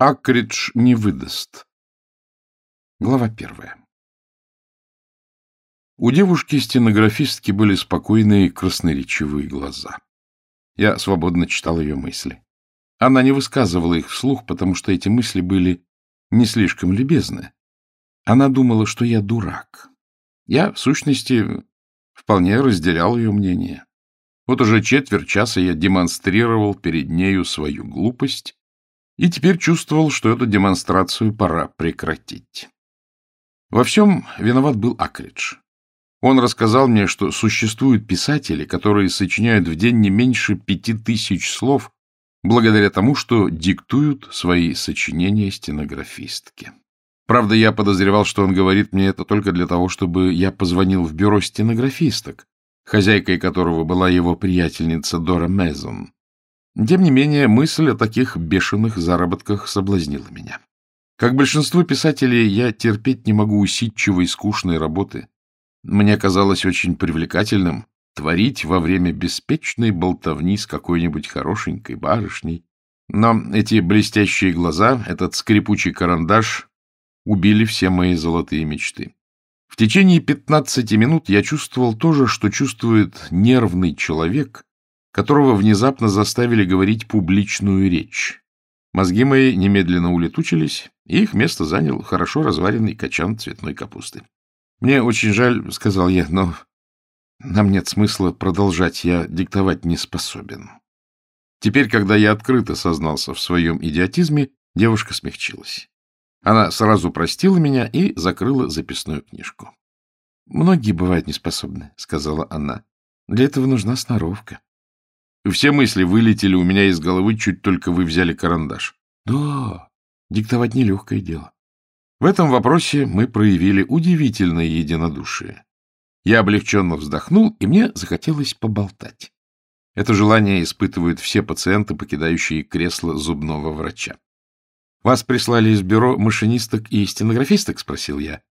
Акридж не выдаст. Глава первая. У девушки-стенографистки были спокойные красноречивые глаза. Я свободно читал ее мысли. Она не высказывала их вслух, потому что эти мысли были не слишком любезны. Она думала, что я дурак. Я, в сущности, вполне разделял ее мнение. Вот уже четверть часа я демонстрировал перед нею свою глупость, и теперь чувствовал, что эту демонстрацию пора прекратить. Во всем виноват был Акридж. Он рассказал мне, что существуют писатели, которые сочиняют в день не меньше пяти тысяч слов, благодаря тому, что диктуют свои сочинения стенографистке. Правда, я подозревал, что он говорит мне это только для того, чтобы я позвонил в бюро стенографисток, хозяйкой которого была его приятельница Дора Мезон. Тем не менее, мысль о таких бешеных заработках соблазнила меня. Как большинство писателей, я терпеть не могу усидчивой скучной работы. Мне казалось очень привлекательным творить во время беспечной болтовни с какой-нибудь хорошенькой барышней. Но эти блестящие глаза, этот скрипучий карандаш убили все мои золотые мечты. В течение пятнадцати минут я чувствовал то же, что чувствует нервный человек, которого внезапно заставили говорить публичную речь. Мозги мои немедленно улетучились, и их место занял хорошо разваренный качан цветной капусты. — Мне очень жаль, — сказал я, — но нам нет смысла продолжать, я диктовать не способен. Теперь, когда я открыто сознался в своем идиотизме, девушка смягчилась. Она сразу простила меня и закрыла записную книжку. — Многие бывают неспособны, — сказала она. — Для этого нужна сноровка. Все мысли вылетели у меня из головы, чуть только вы взяли карандаш. Да, диктовать нелегкое дело. В этом вопросе мы проявили удивительное единодушие. Я облегченно вздохнул, и мне захотелось поболтать. Это желание испытывают все пациенты, покидающие кресло зубного врача. — Вас прислали из бюро машинисток и стенографисток? — спросил я.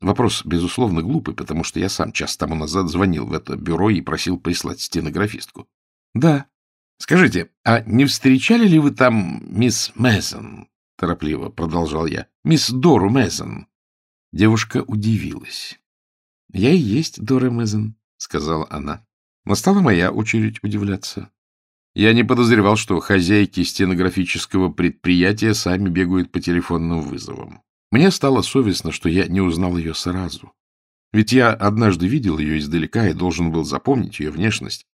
Вопрос, безусловно, глупый, потому что я сам час тому назад звонил в это бюро и просил прислать стенографистку. — Да. — Скажите, а не встречали ли вы там мисс Мэсон? — торопливо продолжал я. — Мисс Дору Мэсон. Девушка удивилась. — Я и есть Дора Мэсон, — сказала она. Настала моя очередь удивляться. Я не подозревал, что хозяйки стенографического предприятия сами бегают по телефонным вызовам. Мне стало совестно, что я не узнал ее сразу. Ведь я однажды видел ее издалека и должен был запомнить ее внешность. —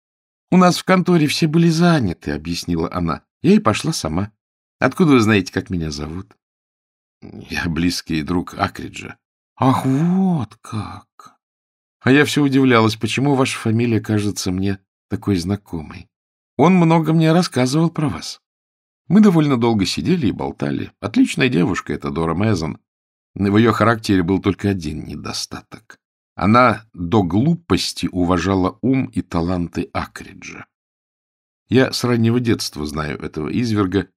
У нас в конторе все были заняты, — объяснила она. Я и пошла сама. Откуда вы знаете, как меня зовут? — Я близкий друг Акриджа. — Ах, вот как! А я все удивлялась, почему ваша фамилия кажется мне такой знакомой. Он много мне рассказывал про вас. Мы довольно долго сидели и болтали. Отличная девушка эта Дора Мэзон. В ее характере был только один недостаток. Она до глупости уважала ум и таланты Акриджа. Я с раннего детства знаю этого изверга.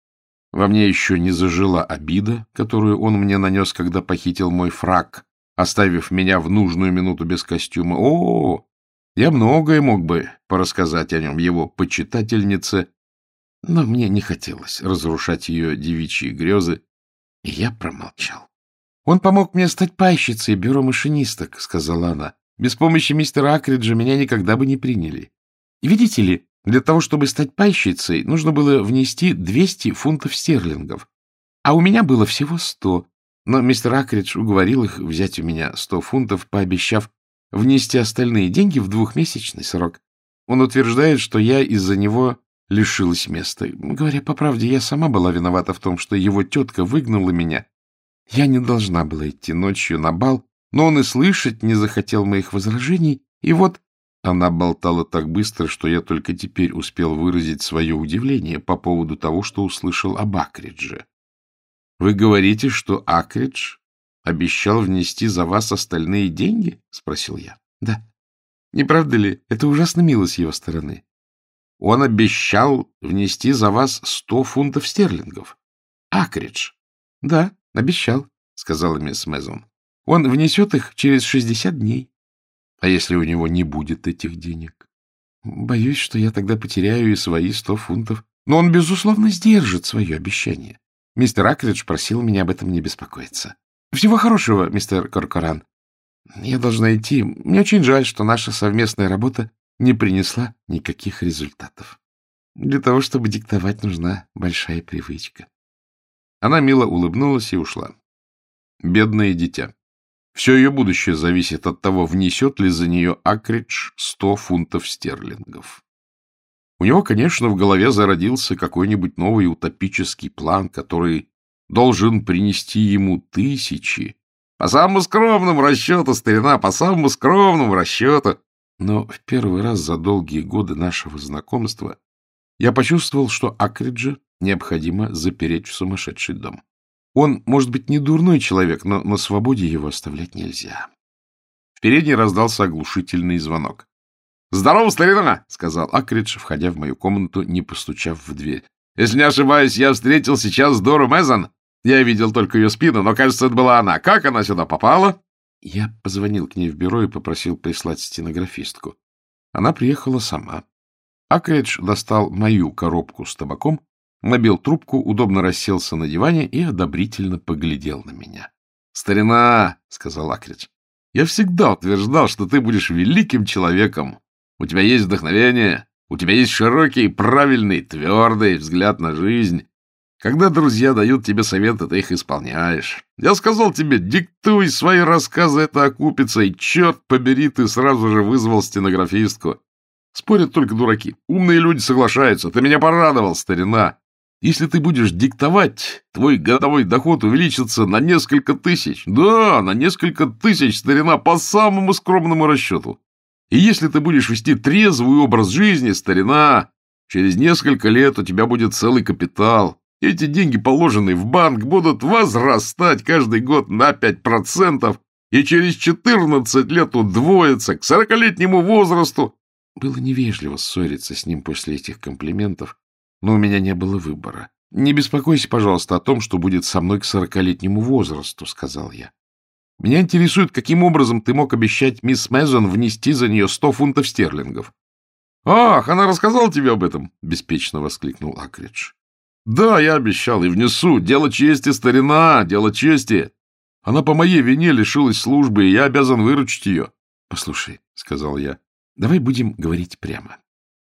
Во мне еще не зажила обида, которую он мне нанес, когда похитил мой фраг, оставив меня в нужную минуту без костюма. О, я многое мог бы порассказать о нем его почитательнице, но мне не хотелось разрушать ее девичьи грезы, и я промолчал. Он помог мне стать пайщицей бюро машинисток, — сказала она. Без помощи мистера Акриджа меня никогда бы не приняли. И видите ли, для того, чтобы стать пайщицей, нужно было внести 200 фунтов стерлингов. А у меня было всего 100. Но мистер Акридж уговорил их взять у меня 100 фунтов, пообещав внести остальные деньги в двухмесячный срок. Он утверждает, что я из-за него лишилась места. Говоря по правде, я сама была виновата в том, что его тетка выгнала меня я не должна была идти ночью на бал, но он и слышать не захотел моих возражений, и вот она болтала так быстро, что я только теперь успел выразить свое удивление по поводу того, что услышал об Акридже. — Вы говорите, что Акридж обещал внести за вас остальные деньги? — спросил я. — Да. — Не правда ли? Это ужасно мило с его стороны. — Он обещал внести за вас сто фунтов стерлингов. — Акридж? — Да. — Обещал, — сказала мисс Мезон. — Он внесет их через шестьдесят дней. — А если у него не будет этих денег? — Боюсь, что я тогда потеряю и свои сто фунтов. Но он, безусловно, сдержит свое обещание. Мистер Акридж просил меня об этом не беспокоиться. Всего хорошего, мистер Коркоран. Я должна идти. Мне очень жаль, что наша совместная работа не принесла никаких результатов. Для того, чтобы диктовать, нужна большая привычка. Она мило улыбнулась и ушла. Бедное дитя. Все ее будущее зависит от того, внесет ли за нее Акридж сто фунтов стерлингов. У него, конечно, в голове зародился какой-нибудь новый утопический план, который должен принести ему тысячи. По самому скромному расчету, старина, по самому скромному расчету. Но в первый раз за долгие годы нашего знакомства я почувствовал, что Акриджа необходимо запереть в сумасшедший дом. Он, может быть, не дурной человек, но на свободе его оставлять нельзя. В передней раздался оглушительный звонок. — Здорово, старина! — сказал Акридж, входя в мою комнату, не постучав в дверь. — Если не ошибаюсь, я встретил сейчас Дору Мезон. Я видел только ее спину, но, кажется, это была она. Как она сюда попала? Я позвонил к ней в бюро и попросил прислать стенографистку. Она приехала сама. Акридж достал мою коробку с табаком набил трубку, удобно расселся на диване и одобрительно поглядел на меня. — Старина, — сказал Акридж, — я всегда утверждал, что ты будешь великим человеком. У тебя есть вдохновение, у тебя есть широкий, правильный, твердый взгляд на жизнь. Когда друзья дают тебе советы, ты их исполняешь. Я сказал тебе, диктуй свои рассказы, это окупится, и, черт побери, ты сразу же вызвал стенографистку. Спорят только дураки. Умные люди соглашаются. Ты меня порадовал, старина. Если ты будешь диктовать, твой годовой доход увеличится на несколько тысяч. Да, на несколько тысяч, старина, по самому скромному расчету. И если ты будешь вести трезвый образ жизни, старина, через несколько лет у тебя будет целый капитал. Эти деньги, положенные в банк, будут возрастать каждый год на 5%, и через 14 лет удвоятся к сорокалетнему возрасту. Было невежливо ссориться с ним после этих комплиментов, но у меня не было выбора. — Не беспокойся, пожалуйста, о том, что будет со мной к сорокалетнему возрасту, — сказал я. — Меня интересует, каким образом ты мог обещать мисс Мезон внести за нее сто фунтов стерлингов. — Ах, она рассказала тебе об этом? — беспечно воскликнул Акридж. — Да, я обещал, и внесу. Дело чести, старина, дело чести. Она по моей вине лишилась службы, и я обязан выручить ее. — Послушай, — сказал я, — давай будем говорить прямо.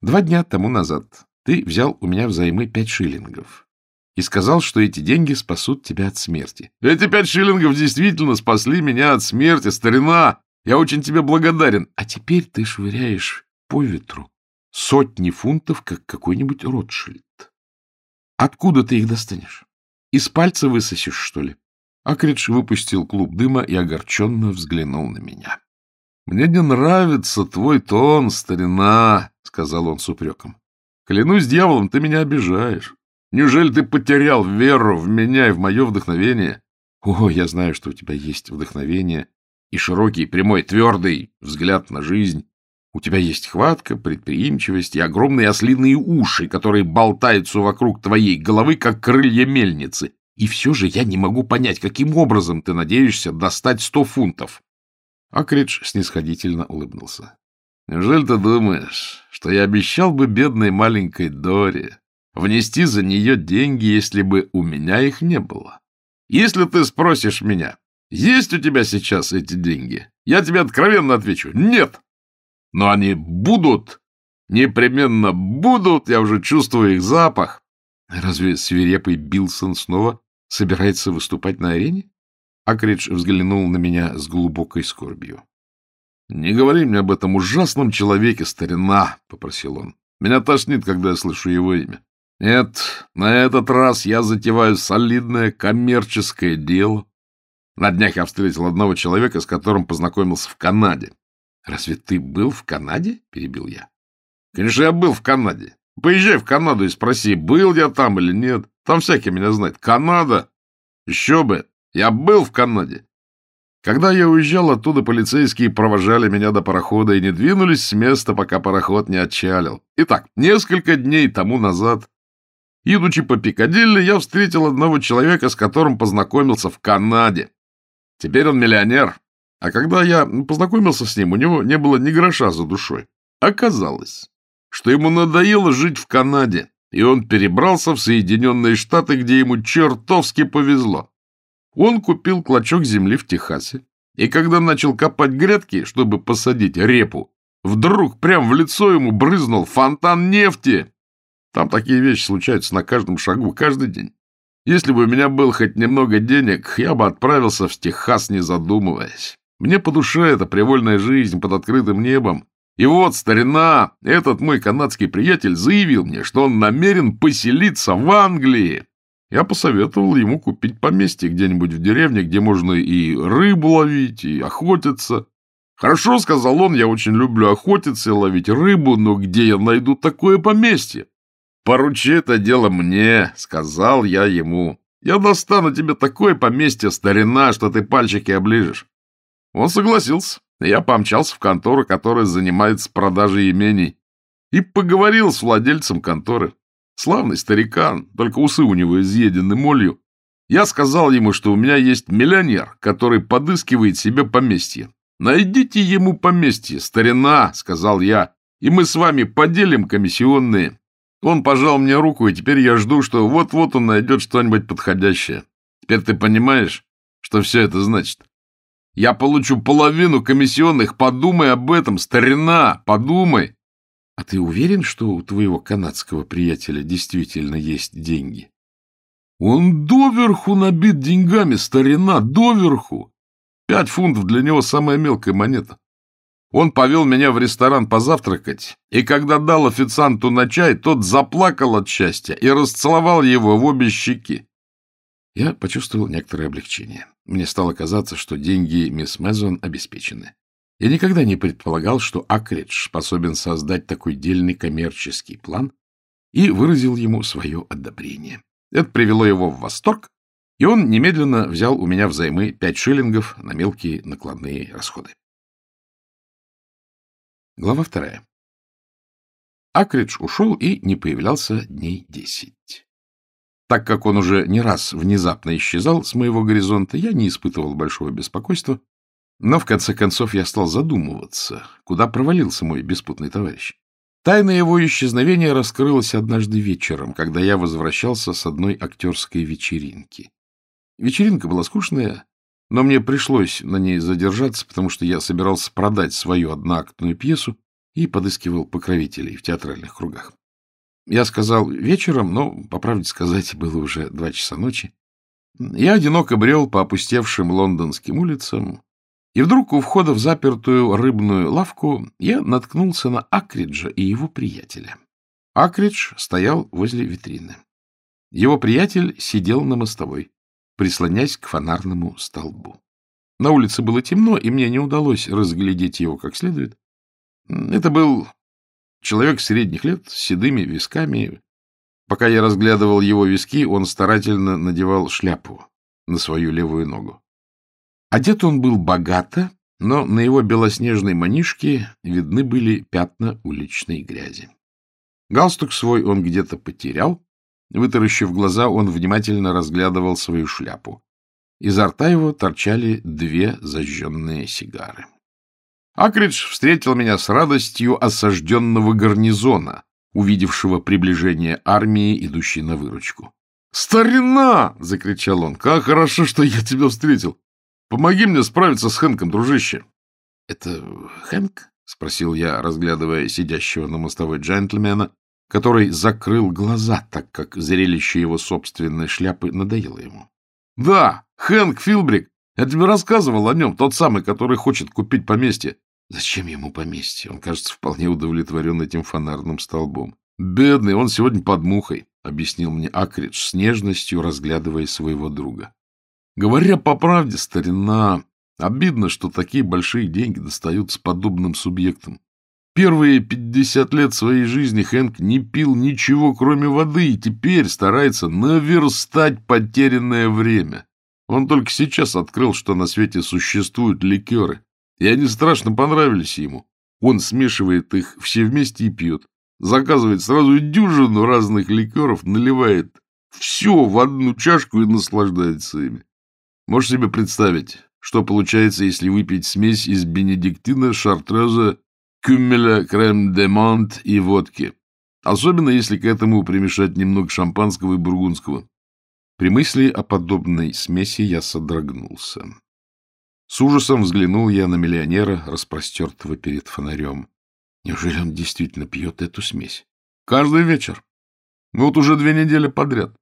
Два дня тому назад ты взял у меня взаймы пять шиллингов и сказал, что эти деньги спасут тебя от смерти. Эти пять шиллингов действительно спасли меня от смерти, старина! Я очень тебе благодарен. А теперь ты швыряешь по ветру сотни фунтов, как какой-нибудь Ротшильд. Откуда ты их достанешь? Из пальца высосешь, что ли? Акридж выпустил клуб дыма и огорченно взглянул на меня. — Мне не нравится твой тон, старина, — сказал он с упреком. Клянусь дьяволом, ты меня обижаешь. Неужели ты потерял веру в меня и в мое вдохновение? О, я знаю, что у тебя есть вдохновение и широкий, прямой, твердый взгляд на жизнь. У тебя есть хватка, предприимчивость и огромные ослиные уши, которые болтаются вокруг твоей головы, как крылья мельницы. И все же я не могу понять, каким образом ты надеешься достать сто фунтов. Акридж снисходительно улыбнулся. Неужели ты думаешь, что я обещал бы бедной маленькой Доре внести за нее деньги, если бы у меня их не было? Если ты спросишь меня, есть у тебя сейчас эти деньги, я тебе откровенно отвечу – нет. Но они будут, непременно будут, я уже чувствую их запах. Разве свирепый Билсон снова собирается выступать на арене? Акридж взглянул на меня с глубокой скорбью. — Не говори мне об этом ужасном человеке, старина, — попросил он. — Меня тошнит, когда я слышу его имя. Нет, на этот раз я затеваю солидное коммерческое дело. На днях я встретил одного человека, с которым познакомился в Канаде. — Разве ты был в Канаде? — перебил я. — Конечно, я был в Канаде. Поезжай в Канаду и спроси, был я там или нет. Там всякие меня знают. Канада? Еще бы. Я был в Канаде. Когда я уезжал оттуда, полицейские провожали меня до парохода и не двинулись с места, пока пароход не отчалил. Итак, несколько дней тому назад, идучи по Пикадилли, я встретил одного человека, с которым познакомился в Канаде. Теперь он миллионер. А когда я познакомился с ним, у него не было ни гроша за душой. Оказалось, что ему надоело жить в Канаде. и он перебрался в Соединенные Штаты, где ему чертовски повезло. Он купил клочок земли в Техасе, и когда начал копать грядки, чтобы посадить репу, вдруг прямо в лицо ему брызнул фонтан нефти. Там такие вещи случаются на каждом шагу, каждый день. Если бы у меня было хоть немного денег, я бы отправился в Техас, не задумываясь. Мне по душе эта привольная жизнь под открытым небом. И вот, старина, этот мой канадский приятель заявил мне, что он намерен поселиться в Англии. Я посоветовал ему купить поместье где-нибудь в деревне, где можно и рыбу ловить, и охотиться. Хорошо, — сказал он, — я очень люблю охотиться и ловить рыбу, но где я найду такое поместье? Поручи это дело мне, — сказал я ему. Я достану тебе такое поместье, старина, что ты пальчики оближешь. Он согласился. Я помчался в контору, которая занимается продажей имений, и поговорил с владельцем конторы. Славный старикан, только усы у него изъедены молью. Я сказал ему, что у меня есть миллионер, который подыскивает себе поместье. «Найдите ему поместье, старина», — сказал я, — «и мы с вами поделим комиссионные». Он пожал мне руку, и теперь я жду, что вот-вот он найдет что-нибудь подходящее. Теперь ты понимаешь, что все это значит? Я получу половину комиссионных. Подумай об этом, старина, подумай. А ты уверен, что у твоего канадского приятеля действительно есть деньги? Он доверху набит деньгами, старина, доверху. Пять фунтов для него самая мелкая монета. Он повел меня в ресторан позавтракать, и когда дал официанту на чай, тот заплакал от счастья и расцеловал его в обе щеки. Я почувствовал некоторое облегчение. Мне стало казаться, что деньги мисс Мезон обеспечены. Я никогда не предполагал, что Акридж способен создать такой дельный коммерческий план и выразил ему свое одобрение. Это привело его в восторг, и он немедленно взял у меня взаймы пять шиллингов на мелкие накладные расходы. Глава вторая. Акридж ушел и не появлялся дней десять. Так как он уже не раз внезапно исчезал с моего горизонта, я не испытывал большого беспокойства но, в конце концов, я стал задумываться, куда провалился мой беспутный товарищ. Тайна его исчезновения раскрылась однажды вечером, когда я возвращался с одной актерской вечеринки. Вечеринка была скучная, но мне пришлось на ней задержаться, потому что я собирался продать свою одноактную пьесу и подыскивал покровителей в театральных кругах. Я сказал вечером, но, по правде сказать, было уже два часа ночи. Я одиноко брел по опустевшим лондонским улицам, и вдруг у входа в запертую рыбную лавку я наткнулся на Акриджа и его приятеля. Акридж стоял возле витрины. Его приятель сидел на мостовой, прислонясь к фонарному столбу. На улице было темно, и мне не удалось разглядеть его как следует. Это был человек средних лет, с седыми висками. Пока я разглядывал его виски, он старательно надевал шляпу на свою левую ногу. Одет он был богато, но на его белоснежной манишке видны были пятна уличной грязи. Галстук свой он где-то потерял. Вытаращив глаза, он внимательно разглядывал свою шляпу. Изо рта его торчали две зажженные сигары. Акридж встретил меня с радостью осажденного гарнизона, увидевшего приближение армии, идущей на выручку. «Старина!» — закричал он. «Как хорошо, что я тебя встретил! Помоги мне справиться с Хэнком, дружище. — Это Хэнк? — спросил я, разглядывая сидящего на мостовой джентльмена, который закрыл глаза, так как зрелище его собственной шляпы надоело ему. — Да, Хэнк Филбрик. Я тебе рассказывал о нем, тот самый, который хочет купить поместье. — Зачем ему поместье? Он, кажется, вполне удовлетворен этим фонарным столбом. — Бедный, он сегодня под мухой, — объяснил мне Акридж с нежностью, разглядывая своего друга. Говоря по правде, старина, обидно, что такие большие деньги достаются подобным субъектам. Первые пятьдесят лет своей жизни Хэнк не пил ничего, кроме воды, и теперь старается наверстать потерянное время. Он только сейчас открыл, что на свете существуют ликеры, и они страшно понравились ему. Он смешивает их все вместе и пьет. Заказывает сразу дюжину разных ликеров, наливает все в одну чашку и наслаждается ими. Можешь себе представить, что получается, если выпить смесь из бенедиктина, шартреза, кюмеля, крем-де-монт и водки? Особенно, если к этому примешать немного шампанского и бургундского. При мысли о подобной смеси я содрогнулся. С ужасом взглянул я на миллионера, распростертого перед фонарем. Неужели он действительно пьет эту смесь? Каждый вечер. Ну, вот уже две недели подряд.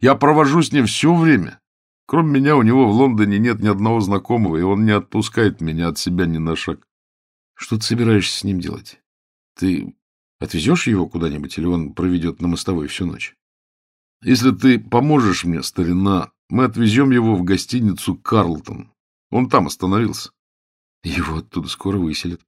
Я провожу с ним все время. Кроме меня у него в Лондоне нет ни одного знакомого, и он не отпускает меня от себя ни на шаг. Что ты собираешься с ним делать? Ты отвезешь его куда-нибудь, или он проведет на мостовой всю ночь? Если ты поможешь мне, старина, мы отвезем его в гостиницу «Карлтон». Он там остановился. Его оттуда скоро выселят,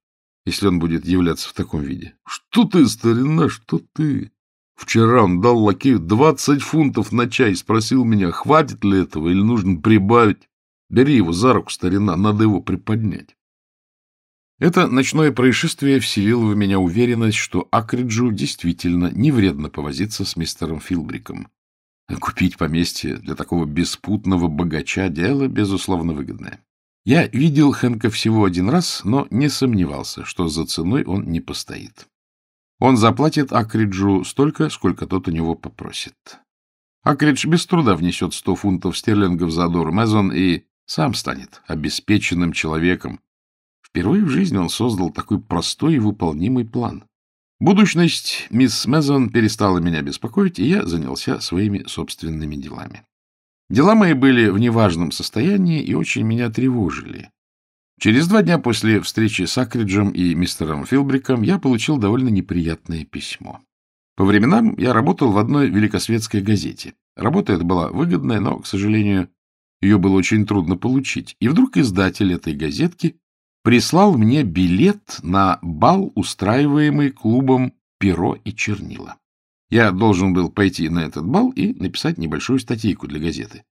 если он будет являться в таком виде. Что ты, старина, что ты? Вчера он дал лакею двадцать фунтов на чай и спросил меня, хватит ли этого или нужно прибавить. Бери его за руку, старина, надо его приподнять. Это ночное происшествие вселило в меня уверенность, что Акриджу действительно не вредно повозиться с мистером Филбриком. Купить поместье для такого беспутного богача — дело, безусловно, выгодное. Я видел Хэнка всего один раз, но не сомневался, что за ценой он не постоит. Он заплатит Акриджу столько, сколько тот у него попросит. Акридж без труда внесет сто фунтов стерлингов за Дор Мезон и сам станет обеспеченным человеком, Впервые в жизни он создал такой простой и выполнимый план. Будущность мисс Мезон перестала меня беспокоить, и я занялся своими собственными делами. Дела мои были в неважном состоянии и очень меня тревожили. Через два дня после встречи с Акриджем и мистером Филбриком я получил довольно неприятное письмо. По временам я работал в одной великосветской газете. Работа эта была выгодная, но, к сожалению, ее было очень трудно получить. И вдруг издатель этой газетки прислал мне билет на бал, устраиваемый клубом «Перо и чернила». Я должен был пойти на этот бал и написать небольшую статейку для газеты.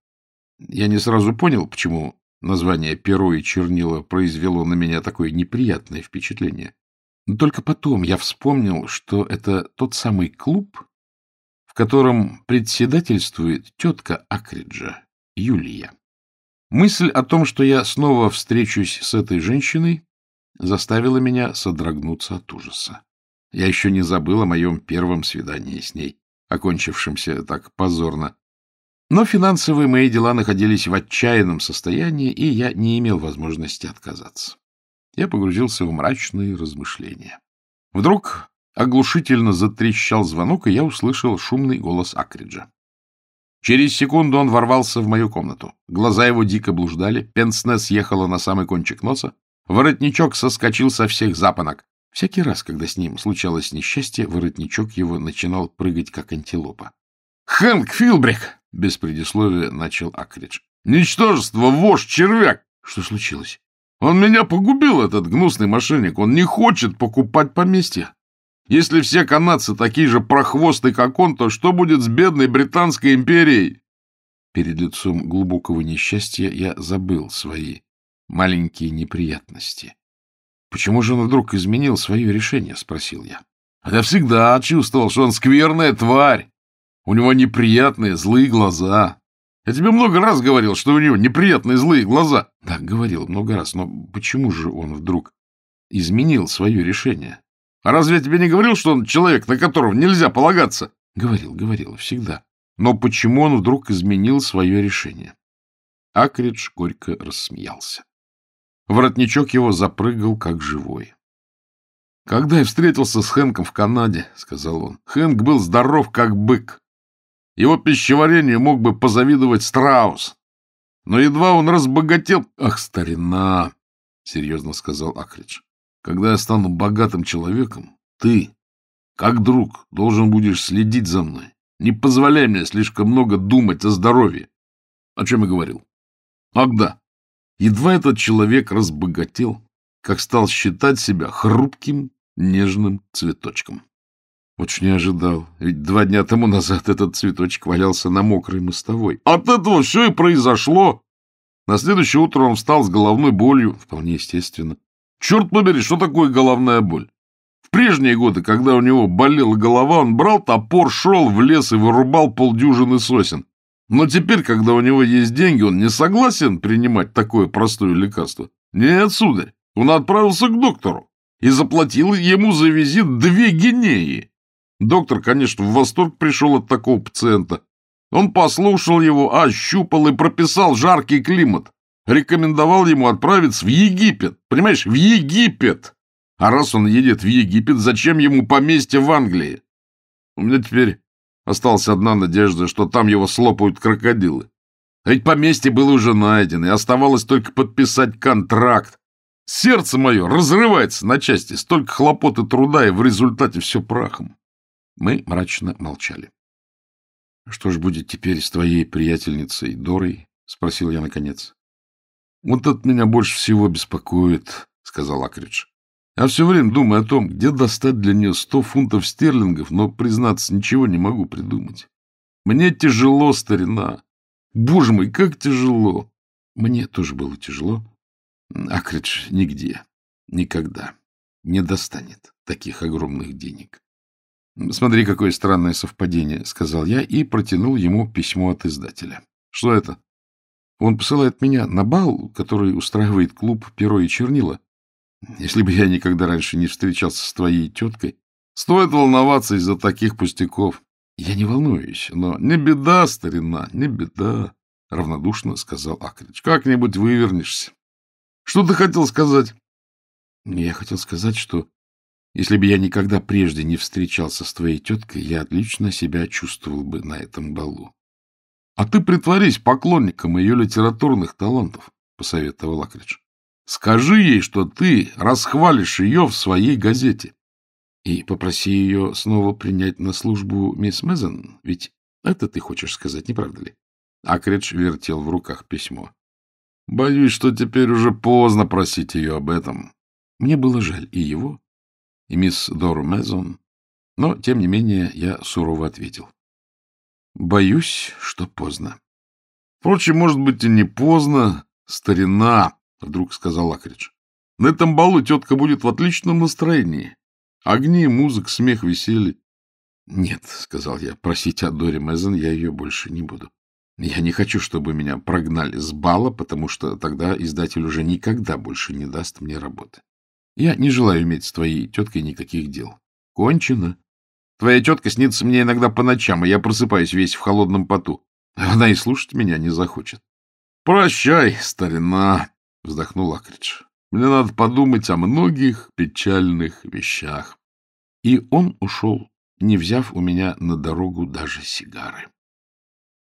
Я не сразу понял, почему название «Перо и чернила» произвело на меня такое неприятное впечатление. Но только потом я вспомнил, что это тот самый клуб, в котором председательствует тетка Акриджа, Юлия. Мысль о том, что я снова встречусь с этой женщиной, заставила меня содрогнуться от ужаса. Я еще не забыл о моем первом свидании с ней, окончившемся так позорно. Но финансовые мои дела находились в отчаянном состоянии, и я не имел возможности отказаться. Я погрузился в мрачные размышления. Вдруг оглушительно затрещал звонок, и я услышал шумный голос Акриджа. Через секунду он ворвался в мою комнату. Глаза его дико блуждали, пенсне съехала на самый кончик носа, воротничок соскочил со всех запонок. Всякий раз, когда с ним случалось несчастье, воротничок его начинал прыгать, как антилопа. — Хэнк Филбрик! — без предисловия начал Акридж. — Ничтожество, вождь, червяк! Что случилось? Он меня погубил, этот гнусный мошенник. Он не хочет покупать поместье. Если все канадцы такие же прохвосты, как он, то что будет с бедной Британской империей? Перед лицом глубокого несчастья я забыл свои маленькие неприятности. «Почему же он вдруг изменил свое решение?» — спросил я. «А я всегда чувствовал, что он скверная тварь. У него неприятные злые глаза. Я тебе много раз говорил, что у него неприятные злые глаза». «Да, говорил много раз, но почему же он вдруг изменил свое решение?» А разве я тебе не говорил, что он человек, на которого нельзя полагаться? Говорил, говорил, всегда. Но почему он вдруг изменил свое решение? Акридж горько рассмеялся. Воротничок его запрыгал, как живой. «Когда я встретился с Хэнком в Канаде, — сказал он, — Хэнк был здоров, как бык. Его пищеварению мог бы позавидовать страус. Но едва он разбогател... — Ах, старина! — серьезно сказал Акридж. Когда я стану богатым человеком, ты, как друг, должен будешь следить за мной. Не позволяй мне слишком много думать о здоровье. О чем я говорил? Ах да, едва этот человек разбогател, как стал считать себя хрупким, нежным цветочком. Очень не ожидал, ведь два дня тому назад этот цветочек валялся на мокрой мостовой. От этого все и произошло. На следующее утро он встал с головной болью, вполне естественно. Черт побери, что такое головная боль? В прежние годы, когда у него болела голова, он брал топор, шел в лес и вырубал полдюжины сосен. Но теперь, когда у него есть деньги, он не согласен принимать такое простое лекарство. Нет, сударь, он отправился к доктору и заплатил ему за визит две гинеи. Доктор, конечно, в восторг пришел от такого пациента. Он послушал его, ощупал и прописал жаркий климат. Рекомендовал ему отправиться в Египет. Понимаешь, в Египет! А раз он едет в Египет, зачем ему поместье в Англии? У меня теперь осталась одна надежда, что там его слопают крокодилы. А ведь поместье было уже найдено, и оставалось только подписать контракт. Сердце мое разрывается на части, столько хлопот и труда, и в результате все прахом. Мы мрачно молчали. — Что ж будет теперь с твоей приятельницей Дорой? — спросил я наконец. — Вот это меня больше всего беспокоит, — сказал Акридж. Я все время думаю о том, где достать для нее сто фунтов стерлингов, но, признаться, ничего не могу придумать. Мне тяжело, старина. Боже мой, как тяжело. Мне тоже было тяжело. Акридж нигде, никогда не достанет таких огромных денег. Смотри, какое странное совпадение, — сказал я и протянул ему письмо от издателя. Что это? Он посылает меня на бал, который устраивает клуб «Перо и чернила». Если бы я никогда раньше не встречался с твоей теткой, стоит волноваться из-за таких пустяков. Я не волнуюсь, но не беда, старина, не беда, — равнодушно сказал Акрич. Как-нибудь вывернешься. Что ты хотел сказать? Я хотел сказать, что если бы я никогда прежде не встречался с твоей теткой, я отлично себя чувствовал бы на этом балу. — А ты притворись поклонником ее литературных талантов, — посоветовал Акридж. Скажи ей, что ты расхвалишь ее в своей газете. И попроси ее снова принять на службу мисс Мезон, ведь это ты хочешь сказать, не правда ли? Акридж вертел в руках письмо. Боюсь, что теперь уже поздно просить ее об этом. Мне было жаль и его, и мисс Дору Мезон, но, тем не менее, я сурово ответил. Боюсь, что поздно. Впрочем, может быть, и не поздно. Старина, — вдруг сказал Акридж. — На этом балу тетка будет в отличном настроении. Огни, музыка, смех, веселье. — Нет, — сказал я, — просить о Доре Мезон я ее больше не буду. Я не хочу, чтобы меня прогнали с бала, потому что тогда издатель уже никогда больше не даст мне работы. Я не желаю иметь с твоей теткой никаких дел. Кончено. Твоя тетка снится мне иногда по ночам, и я просыпаюсь весь в холодном поту. Она и слушать меня не захочет. Прощай, старина вздохнул Акридж. Мне надо подумать о многих печальных вещах. И он ушел, не взяв у меня на дорогу даже сигары.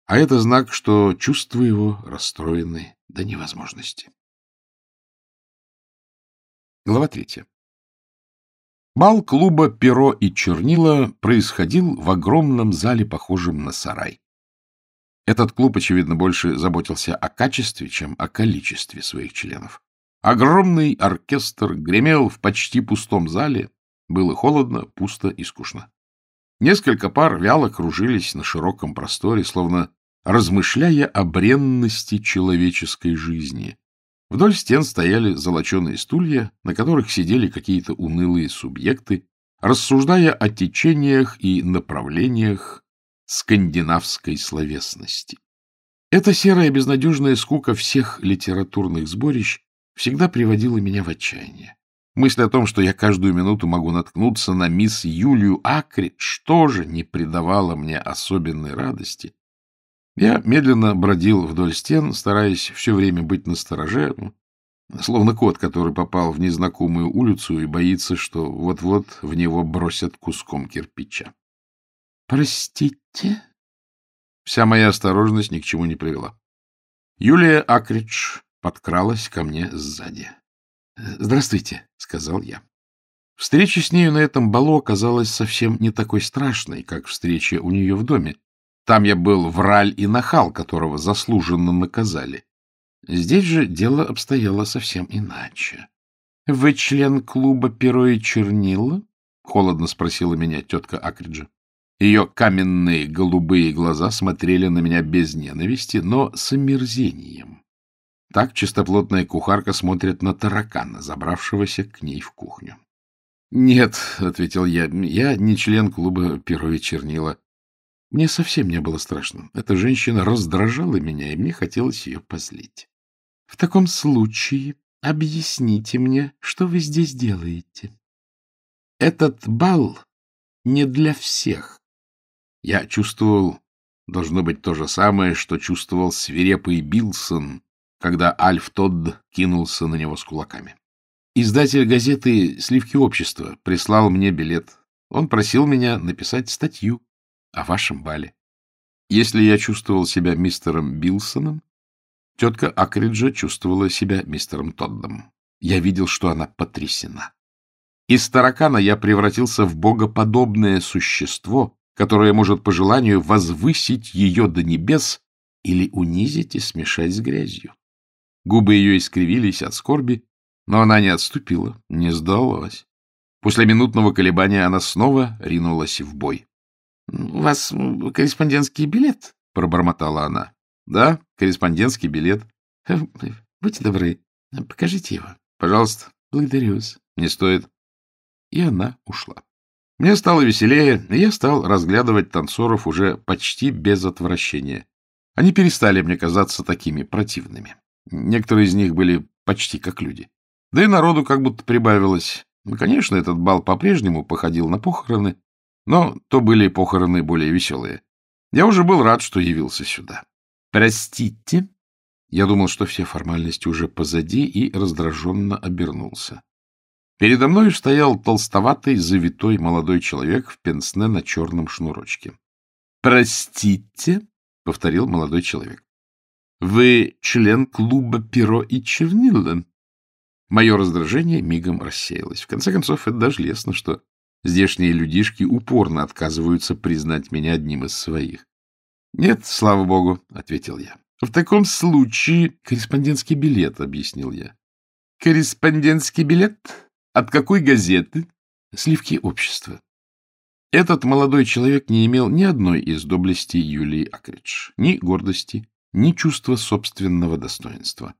А это знак, что чувства его расстроены до невозможности. Глава третья. Бал клуба «Перо и чернила» происходил в огромном зале, похожем на сарай. Этот клуб, очевидно, больше заботился о качестве, чем о количестве своих членов. Огромный оркестр гремел в почти пустом зале. Было холодно, пусто и скучно. Несколько пар вяло кружились на широком просторе, словно размышляя о бренности человеческой жизни. Вдоль стен стояли золоченые стулья, на которых сидели какие-то унылые субъекты, рассуждая о течениях и направлениях скандинавской словесности. Эта серая безнадежная скука всех литературных сборищ всегда приводила меня в отчаяние. Мысль о том, что я каждую минуту могу наткнуться на мисс Юлию Акридж, тоже не придавала мне особенной радости. Я медленно бродил вдоль стен, стараясь все время быть настороже, словно кот, который попал в незнакомую улицу и боится, что вот-вот в него бросят куском кирпича. — Простите? Вся моя осторожность ни к чему не привела. Юлия Акридж подкралась ко мне сзади. — Здравствуйте, — сказал я. Встреча с нею на этом балу оказалась совсем не такой страшной, как встреча у нее в доме. Там я был враль и нахал, которого заслуженно наказали. Здесь же дело обстояло совсем иначе. — Вы член клуба «Перо и чернила»? — холодно спросила меня тетка Акриджа. Ее каменные голубые глаза смотрели на меня без ненависти, но с омерзением. Так чистоплотная кухарка смотрит на таракана, забравшегося к ней в кухню. — Нет, — ответил я, — я не член клуба «Перо и чернила». Мне совсем не было страшно. Эта женщина раздражала меня, и мне хотелось ее позлить. — В таком случае объясните мне, что вы здесь делаете. Этот бал не для всех. Я чувствовал, должно быть, то же самое, что чувствовал свирепый Билсон, когда Альф Тодд кинулся на него с кулаками. Издатель газеты «Сливки общества» прислал мне билет. Он просил меня написать статью о вашем бале. Если я чувствовал себя мистером Билсоном, тетка Акриджа чувствовала себя мистером Тоддом. Я видел, что она потрясена. Из таракана я превратился в богоподобное существо, которое может по желанию возвысить ее до небес или унизить и смешать с грязью. Губы ее искривились от скорби, но она не отступила, не сдалась. После минутного колебания она снова ринулась в бой. — У вас корреспондентский билет? — пробормотала она. — Да, корреспондентский билет. Э, — Будьте добры, покажите его. — Пожалуйста. — Благодарю вас. — Не стоит. И она ушла. Мне стало веселее, и я стал разглядывать танцоров уже почти без отвращения. Они перестали мне казаться такими противными. Некоторые из них были почти как люди. Да и народу как будто прибавилось. Ну, конечно, этот бал по-прежнему походил на похороны, но то были похороны более веселые. Я уже был рад, что явился сюда. «Простите?» Я думал, что все формальности уже позади, и раздраженно обернулся. Передо мной стоял толстоватый, завитой молодой человек в пенсне на черном шнурочке. «Простите?» — повторил молодой человек. Вы член клуба «Перо и чернила». Мое раздражение мигом рассеялось. В конце концов, это даже лестно, что здешние людишки упорно отказываются признать меня одним из своих. — Нет, слава богу, — ответил я. — В таком случае корреспондентский билет, — объяснил я. — Корреспондентский билет? От какой газеты? — Сливки общества. Этот молодой человек не имел ни одной из доблестей Юлии Акридж, ни гордости, ни чувства собственного достоинства.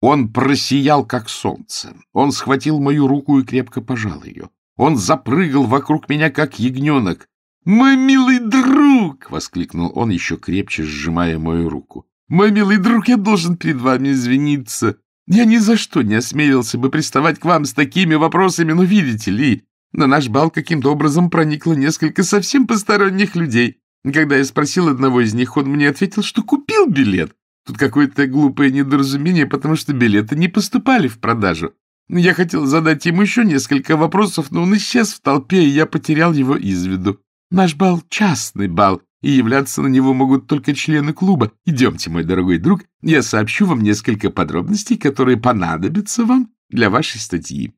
Он просиял, как солнце. Он схватил мою руку и крепко пожал ее. Он запрыгал вокруг меня, как ягненок. «Мой милый друг!» — воскликнул он, еще крепче сжимая мою руку. «Мой милый друг, я должен перед вами извиниться. Я ни за что не осмелился бы приставать к вам с такими вопросами, но видите ли, на наш бал каким-то образом проникло несколько совсем посторонних людей. Когда я спросил одного из них, он мне ответил, что купил билет. Тут какое-то глупое недоразумение, потому что билеты не поступали в продажу. Я хотел задать ему еще несколько вопросов, но он исчез в толпе, и я потерял его из виду. Наш бал — частный бал, и являться на него могут только члены клуба. Идемте, мой дорогой друг, я сообщу вам несколько подробностей, которые понадобятся вам для вашей статьи.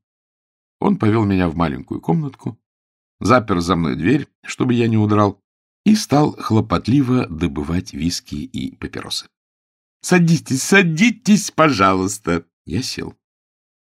Он повел меня в маленькую комнатку, запер за мной дверь, чтобы я не удрал, и стал хлопотливо добывать виски и папиросы. — Садитесь, садитесь, пожалуйста. Я сел.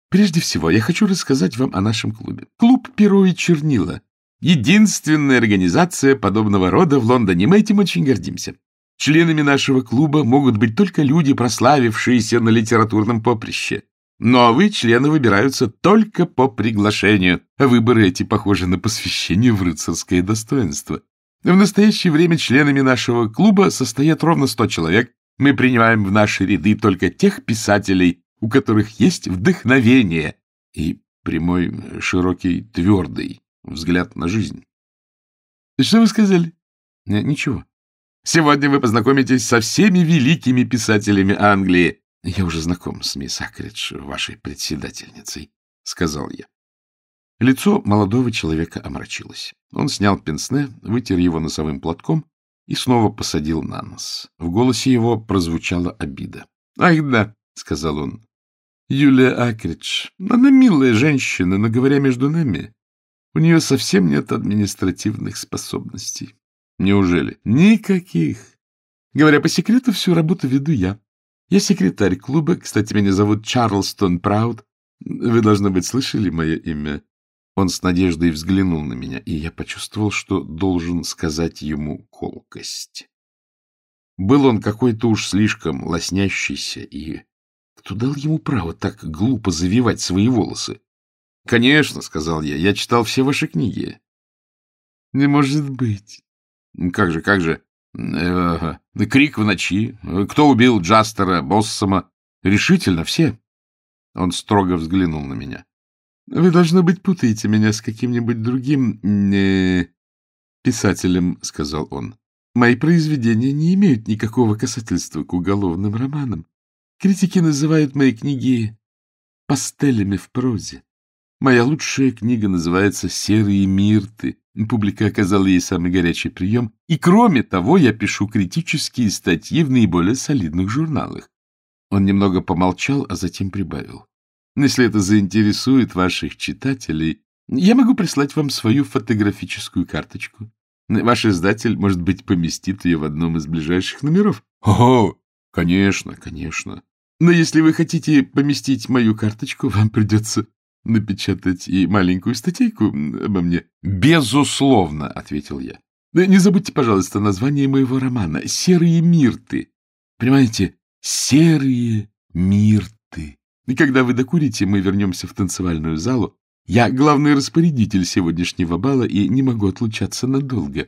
Прежде всего, я хочу рассказать вам о нашем клубе. Клуб «Перо и чернила» — единственная организация подобного рода в Лондоне. Мы этим очень гордимся. Членами нашего клуба могут быть только люди, прославившиеся на литературном поприще. Новые члены выбираются только по приглашению. Выборы эти похожи на посвящение в рыцарское достоинство. В настоящее время членами нашего клуба состоят ровно сто человек. Мы принимаем в наши ряды только тех писателей, у которых есть вдохновение и прямой, широкий, твердый взгляд на жизнь. Что вы сказали? Ничего. Сегодня вы познакомитесь со всеми великими писателями Англии. Я уже знаком с мисс Акридж, вашей председательницей, — сказал я. Лицо молодого человека омрачилось. Он снял пенсне, вытер его носовым платком и снова посадил на нос. В голосе его прозвучала обида. — Ах да, — сказал он, — Юлия Акридж, она милая женщина, но, говоря между нами, у нее совсем нет административных способностей. Неужели? Никаких. Говоря по секрету, всю работу веду я. Я секретарь клуба, кстати, меня зовут Чарлстон Прауд. Вы, должно быть, слышали мое имя. Он с надеждой взглянул на меня, и я почувствовал, что должен сказать ему колкость. Был он какой-то уж слишком лоснящийся, и кто дал ему право так глупо завивать свои волосы? — Конечно, — сказал я, — я читал все ваши книги. — Не может быть. — Как же, как же. Э, э, крик в ночи. Кто убил Джастера, Боссома? Решительно все. Он строго взглянул на меня. Вы, должно быть, путаете меня с каким-нибудь другим... Э, писателем, — сказал он. — Мои произведения не имеют никакого касательства к уголовным романам. Критики называют мои книги пастелями в прозе. Моя лучшая книга называется «Серые мирты». Публика оказала ей самый горячий прием. И кроме того, я пишу критические статьи в наиболее солидных журналах. Он немного помолчал, а затем прибавил. Если это заинтересует ваших читателей, я могу прислать вам свою фотографическую карточку. Ваш издатель, может быть, поместит ее в одном из ближайших номеров. — О, конечно, конечно. Но если вы хотите поместить мою карточку, вам придется напечатать и маленькую статейку обо мне. — Безусловно, — ответил я. — Не забудьте, пожалуйста, название моего романа «Серые мирты». Понимаете, «Серые мирты». И когда вы докурите, мы вернемся в танцевальную залу. Я главный распорядитель сегодняшнего бала и не могу отлучаться надолго.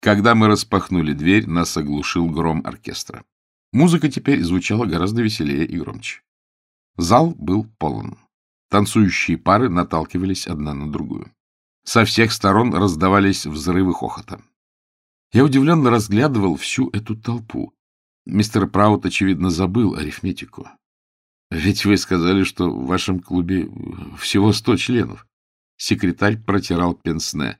Когда мы распахнули дверь, нас оглушил гром оркестра. Музыка теперь звучала гораздо веселее и громче. Зал был полон. Танцующие пары наталкивались одна на другую. Со всех сторон раздавались взрывы хохота. Я удивленно разглядывал всю эту толпу. Мистер Праут, очевидно, забыл арифметику. Ведь вы сказали, что в вашем клубе всего сто членов. Секретарь протирал пенсне.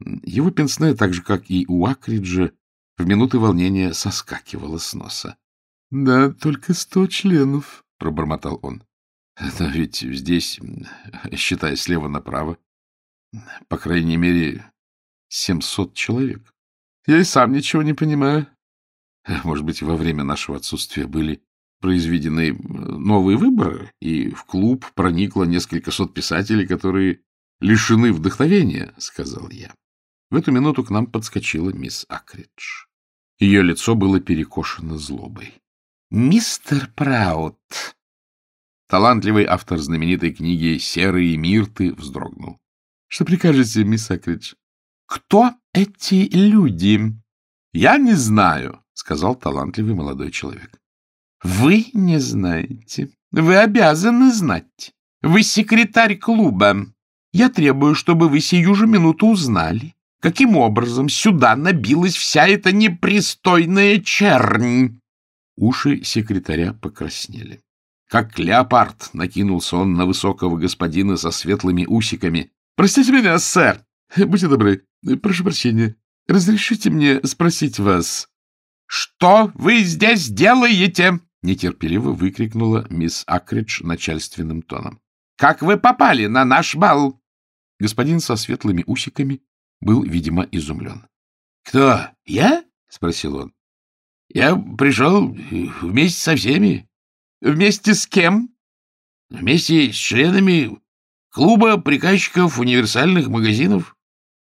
Его пенсне, так же, как и у Акриджа, в минуты волнения соскакивало с носа. — Да, только сто членов, — пробормотал он. — Но ведь здесь, считая слева направо, по крайней мере, семьсот человек. Я и сам ничего не понимаю. Может быть, во время нашего отсутствия были произведены новые выборы, и в клуб проникло несколько сот писателей, которые лишены вдохновения, — сказал я. В эту минуту к нам подскочила мисс Акридж. Ее лицо было перекошено злобой. — Мистер Праут, Талантливый автор знаменитой книги «Серые мирты» вздрогнул. — Что прикажете, мисс Акридж? — Кто эти люди? — Я не знаю, — сказал талантливый молодой человек. — Вы не знаете. Вы обязаны знать. Вы секретарь клуба. Я требую, чтобы вы сию же минуту узнали, каким образом сюда набилась вся эта непристойная чернь. Уши секретаря покраснели. Как леопард накинулся он на высокого господина со светлыми усиками. — Простите меня, сэр. Будьте добры. Прошу прощения. Разрешите мне спросить вас... — Что вы здесь делаете? — нетерпеливо выкрикнула мисс Акридж начальственным тоном. — Как вы попали на наш бал? Господин со светлыми усиками был, видимо, изумлен. — Кто? Я? — спросил он. — Я пришел вместе со всеми. Вместе с кем? Вместе с членами клуба приказчиков универсальных магазинов.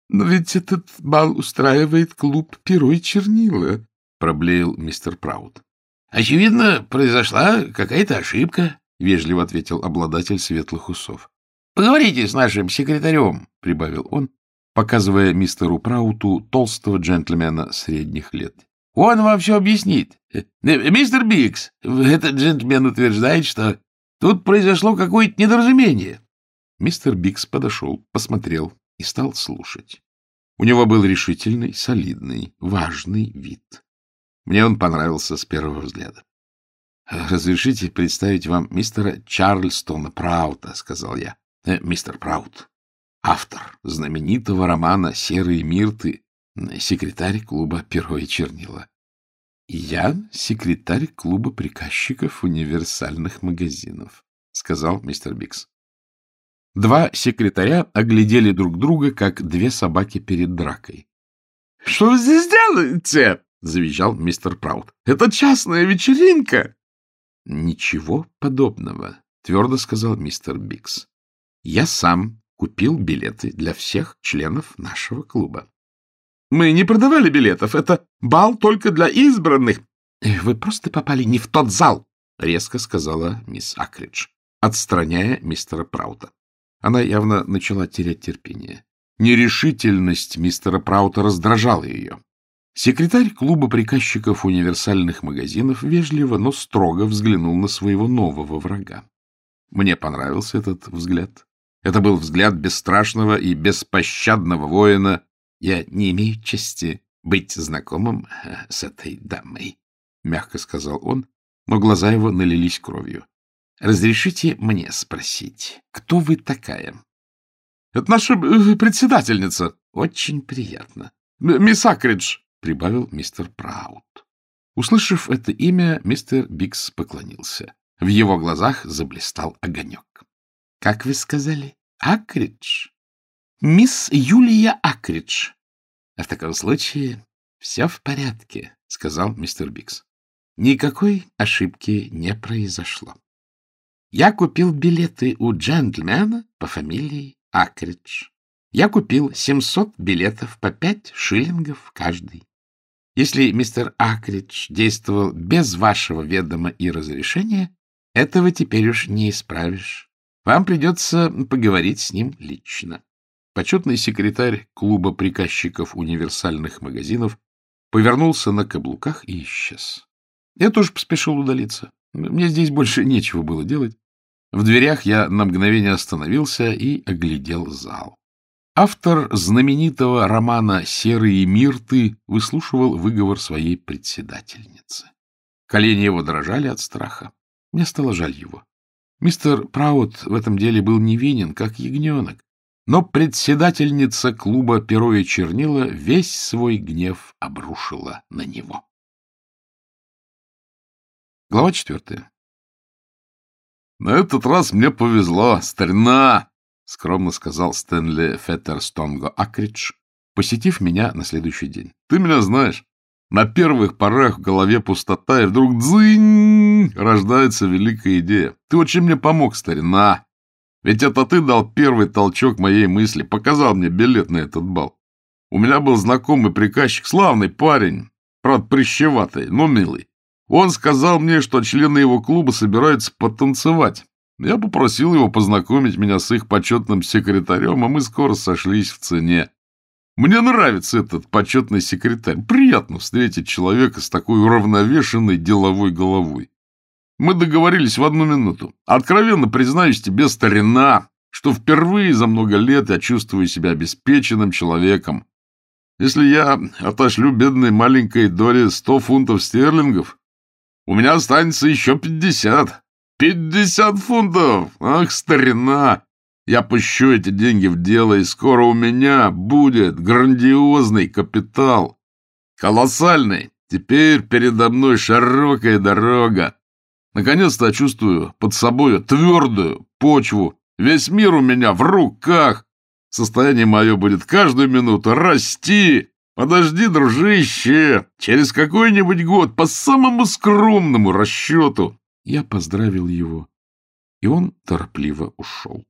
Но ведь этот бал устраивает клуб «Перо и чернила», — проблеял мистер Праут. — Очевидно, произошла какая-то ошибка, — вежливо ответил обладатель светлых усов. — Поговорите с нашим секретарем, — прибавил он, показывая мистеру Прауту толстого джентльмена средних лет. Он вам все объяснит. Э, мистер Бикс, этот джентльмен утверждает, что тут произошло какое-то недоразумение. Мистер Бикс подошел, посмотрел и стал слушать. У него был решительный, солидный, важный вид. Мне он понравился с первого взгляда. — Разрешите представить вам мистера Чарльстона Праута, — сказал я. Э, — Мистер Праут, автор знаменитого романа «Серые мирты» секретарь клуба «Перо и чернила». Я секретарь клуба приказчиков универсальных магазинов, — сказал мистер Бикс. Два секретаря оглядели друг друга, как две собаки перед дракой. — Что вы здесь делаете? — завизжал мистер Праут. — Это частная вечеринка. — Ничего подобного, — твердо сказал мистер Бикс. — Я сам купил билеты для всех членов нашего клуба. Мы не продавали билетов. Это бал только для избранных. — Вы просто попали не в тот зал, — резко сказала мисс Акридж, отстраняя мистера Праута. Она явно начала терять терпение. Нерешительность мистера Праута раздражала ее. Секретарь клуба приказчиков универсальных магазинов вежливо, но строго взглянул на своего нового врага. Мне понравился этот взгляд. Это был взгляд бесстрашного и беспощадного воина, Я не имею чести быть знакомым э, с этой дамой, — мягко сказал он, но глаза его налились кровью. — Разрешите мне спросить, кто вы такая? — Это наша э, председательница. — Очень приятно. — Мисс Акридж, — прибавил мистер Праут. Услышав это имя, мистер Бикс поклонился. В его глазах заблистал огонек. — Как вы сказали? Акридж? — Мисс Юлия Акридж. — В таком случае все в порядке, — сказал мистер Бикс. Никакой ошибки не произошло. Я купил билеты у джентльмена по фамилии Акридж. Я купил 700 билетов по 5 шиллингов каждый. Если мистер Акридж действовал без вашего ведома и разрешения, этого теперь уж не исправишь. Вам придется поговорить с ним лично. Почетный секретарь клуба приказчиков универсальных магазинов повернулся на каблуках и исчез. Я тоже поспешил удалиться. Мне здесь больше нечего было делать. В дверях я на мгновение остановился и оглядел зал. Автор знаменитого романа «Серые мирты» выслушивал выговор своей председательницы. Колени его дрожали от страха. Мне стало жаль его. Мистер Праут в этом деле был невинен, как ягненок, но председательница клуба «Перо и чернила» весь свой гнев обрушила на него. Глава четвертая. — На этот раз мне повезло, старина, — скромно сказал Стэнли Феттерстонго Акридж, посетив меня на следующий день. — Ты меня знаешь. На первых порах в голове пустота, и вдруг дзынь рождается великая идея. Ты очень мне помог, старина. Ведь это ты дал первый толчок моей мысли, показал мне билет на этот бал. У меня был знакомый приказчик, славный парень, правда, прищеватый, но милый. Он сказал мне, что члены его клуба собираются потанцевать. Я попросил его познакомить меня с их почетным секретарем, а мы скоро сошлись в цене. Мне нравится этот почетный секретарь. Приятно встретить человека с такой уравновешенной деловой головой. Мы договорились в одну минуту. Откровенно признаюсь тебе, старина, что впервые за много лет я чувствую себя обеспеченным человеком. Если я отошлю бедной маленькой Доре сто фунтов стерлингов, у меня останется еще пятьдесят. Пятьдесят фунтов! Ах, старина! Я пущу эти деньги в дело, и скоро у меня будет грандиозный капитал. Колоссальный. Теперь передо мной широкая дорога. Наконец-то я чувствую под собою твердую почву. Весь мир у меня в руках. Состояние мое будет каждую минуту расти. Подожди, дружище, через какой-нибудь год, по самому скромному расчету. Я поздравил его, и он торопливо ушел.